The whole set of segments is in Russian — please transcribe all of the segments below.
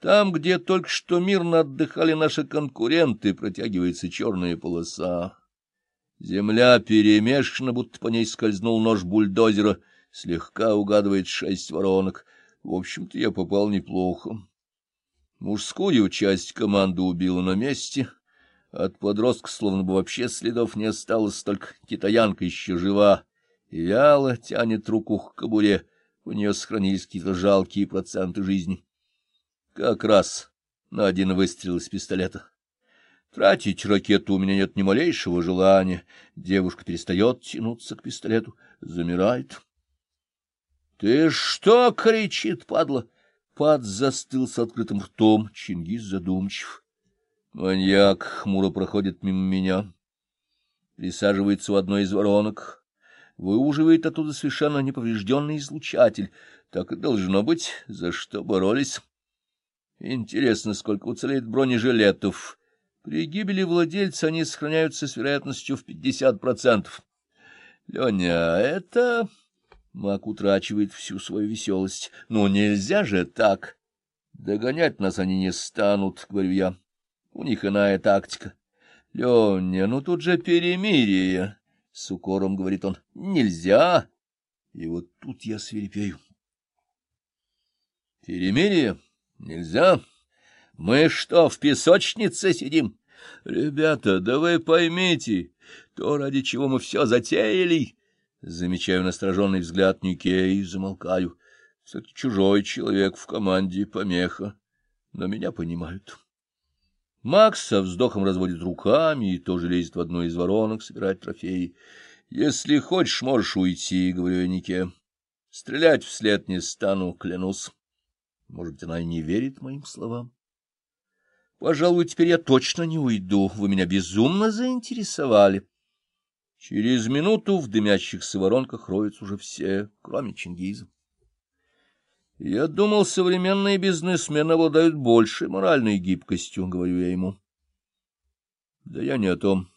Там, где только что мирно отдыхали наши конкуренты, протягивается черная полоса. Земля перемешана, будто по ней скользнул нож бульдозера, слегка угадывает шесть воронок. В общем-то, я попал неплохо. Мужскую часть команды убила на месте. От подростка словно бы вообще следов не осталось, только китаянка еще жива. И вяло тянет руку к кобуре. У нее сохранились какие-то жалкие проценты жизни. Как раз на один выстрел из пистолета. Тратить ракету у меня нет ни малейшего желания. Девушка перестает тянуться к пистолету, замирает. — Ты что? — кричит падла. Пад застыл с открытым ртом, Чингис задумчив. Маньяк хмуро проходит мимо меня, присаживается у одной из воронок, выуживает оттуда совершенно неповрежденный излучатель. Так и должно быть, за что боролись. Интересно, сколько уцелеет бронежилетов. При гибели владельца они сохраняются с вероятностью в пятьдесят процентов. Леня, это... Мак утрачивает всю свою веселость. Ну, нельзя же так. Догонять нас они не станут, говорю я. У них иная тактика. Леня, ну тут же перемирие, — с укором говорит он. Нельзя. И вот тут я свирепею. Перемирие? Нельзя. Мы что, в песочнице сидим? Ребята, да вы поймите, то, ради чего мы все затеяли. Замечаю настороженный взгляд Нике и замолкаю. Кстати, чужой человек в команде помеха, но меня понимают. Макс со вздохом разводит руками и тоже лезет в одну из воронок собирать трофеи. — Если хочешь, можешь уйти, — говорю я Нике. — Стрелять вслед не стану, клянусь. Может быть, она и не верит моим словам. Пожалуй, теперь я точно не уйду. Вы меня безумно заинтересовали. Через минуту в дымящихся воронках роются уже все, кроме Чингиза. Я думал, современные бизнесмены обладают большей моральной гибкостью, говорю я ему. Да я не о том.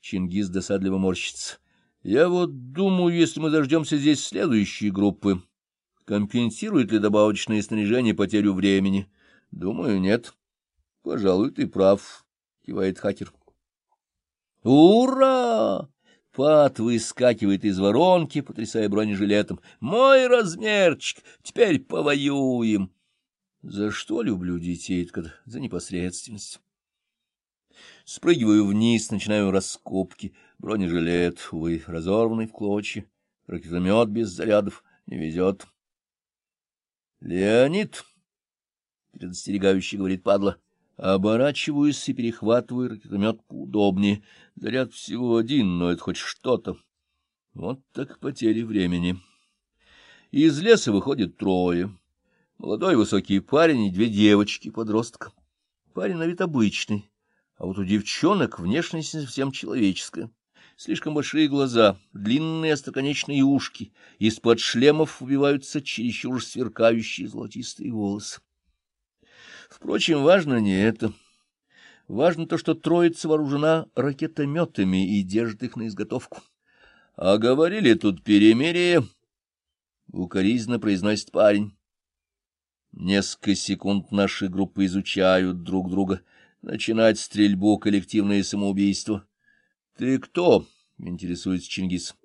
Чингиз досадливо морщится. Я вот думаю, если мы дождемся здесь следующей группы, Компенсирует ли добавочное снаряжение потерю времени? Думаю, нет. Пожалуй, ты прав, кивает хакер. Ура! Пат выскакивает из воронки, потрясая бронежилетом. Мой размерчик! Теперь повоюем! За что люблю детей? За непосредственность. Спрыгиваю вниз, начинаю раскопки. Бронежилет, увы, разорванный в клочья. Ракетомет без зарядов не везет. Леонид, — предостерегающе говорит падла, — оборачиваюсь и перехватываю ракетомет поудобнее. Заряд всего один, но это хоть что-то. Вот так потери времени. Из леса выходит трое. Молодой высокий парень и две девочки-подростка. Парень на вид обычный, а вот у девчонок внешность совсем человеческая слишком большие глаза, длинные остроконечные ушки, из-под шлемов выбиваются чересчур сверкающие золотистые волосы. Впрочем, важно не это. Важно то, что троица вооружена ракетометами и держит их на изготовку. А говорили тут перемирие, — укоризненно произносит парень. Несколько секунд наши группы изучают друг друга. Начинать стрельбу — коллективное самоубийство. — Ты кто? — интересуется Чингис.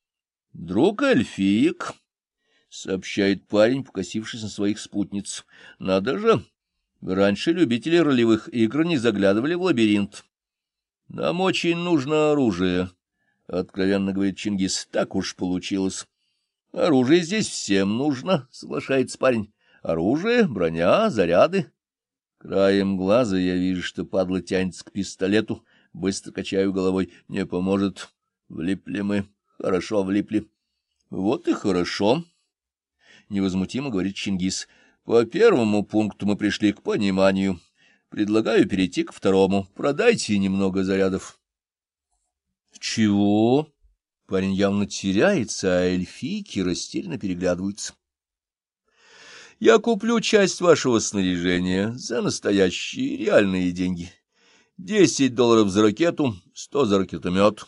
— Друг эльфиек, — сообщает парень, покосившись на своих спутниц. — Надо же, раньше любители ролевых игр не заглядывали в лабиринт. — Нам очень нужно оружие, — откровенно говорит Чингис. — Так уж получилось. — Оружие здесь всем нужно, — соглашается парень. — Оружие, броня, заряды. Краем глаза я вижу, что падла тянется к пистолету, Быстро качаю головой. Не поможет. Влипли мы. Хорошо влипли. Вот и хорошо. Невозмутимо говорит Чингис. По первому пункту мы пришли к пониманию. Предлагаю перейти к второму. Продайте немного зарядов. Чего? Парень явно теряется, а эльфийки растерянно переглядываются. Я куплю часть вашего снаряжения за настоящие реальные деньги. Десять долларов за ракету, сто за ракетомет.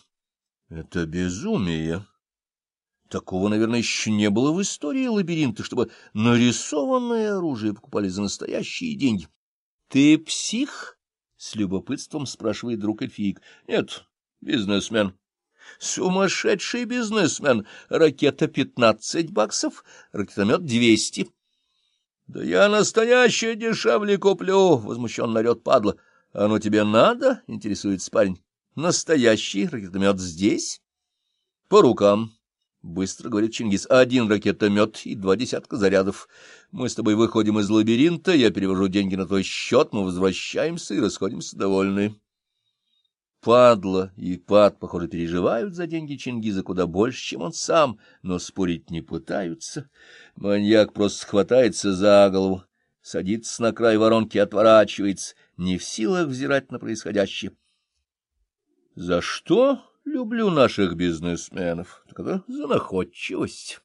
Это безумие. Такого, наверное, еще не было в истории лабиринта, чтобы нарисованное оружие покупали за настоящие деньги. — Ты псих? — с любопытством спрашивает друг эльфиик. — Нет, бизнесмен. — Сумасшедший бизнесмен. Ракета пятнадцать баксов, ракетомет двести. — Да я настоящее дешевле куплю, — возмущенно орет падла. — Оно тебе надо? — интересуется парень. — Настоящий ракетомет здесь? — По рукам. — быстро говорит Чингис. — Один ракетомет и два десятка зарядов. Мы с тобой выходим из лабиринта, я перевожу деньги на твой счет, мы возвращаемся и расходимся довольны. Падла и Пад, похоже, переживают за деньги Чингиза куда больше, чем он сам, но спорить не пытаются. Маньяк просто хватается за голову, садится на край воронки отворачивается, не в силах взирать на происходящее. — За что? люблю наших бизнесменов, так это за находчивость.